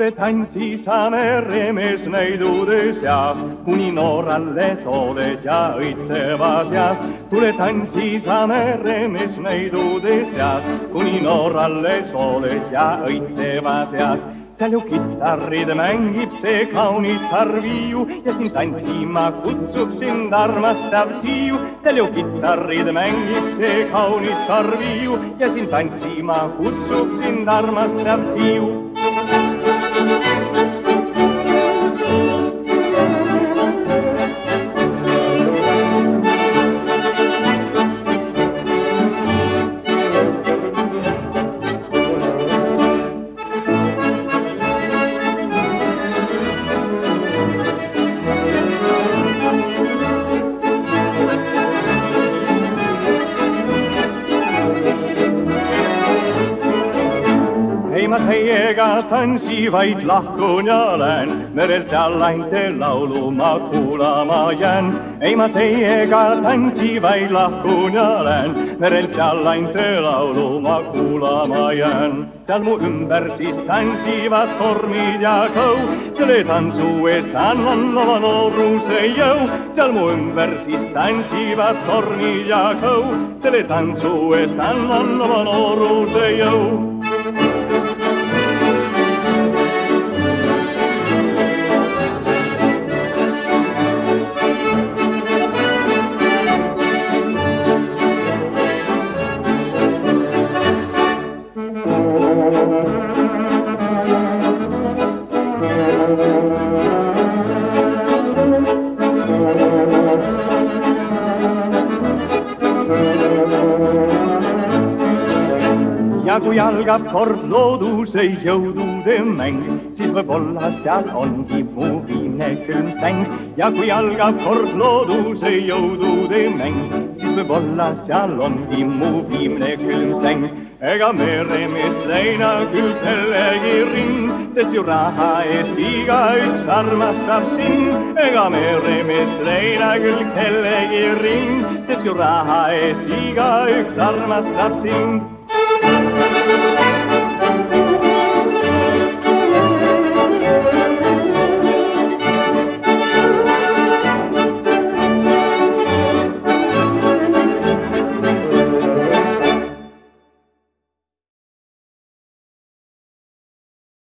tule tantsi sa meremees näidude seas, kuni noor alles oled ja õitsevas eas. tule tantsi sa meremees näidude seas, kuni noor alles oled ja õitsevas eas seal ju kitarrid mängib see kaunitar viiu ja sind tantsima kutsub sind armastav tiiu. seal ju kitarrid mängib see kaunitar viiu ja sind tantsima kutsub sind armastav tiiu. Ma teiega tantsivaid lahkun ja lähen, merel seal lainte laulu ma kuulama jään. ei, ma teiega tantsivaid lahkun ja lähen, merel seal lainte laulu ma kuulama jään. seal mu ümber siis tantsivad tormid ja kõu, selle tantsu eest annan oma nooruse jõu. seal mu ümber siis tantsivad tormid ja kõu, selle tantsu eest annan oma nooruse jõu. Ja kui algab kord looduse jõudude mäng, siis võib-olla seal ongi mu viimne külm säng. ja kui algab kord looduse jõudude mäng, siis võib-olla seal ongi mu viimne külm säng. Ega meremees leina küll kellegi ring, sest ju raha eest igaüks armastab sind. ega meremees leina küll kellegi ring, sest ju raha eest igaüks armastab sind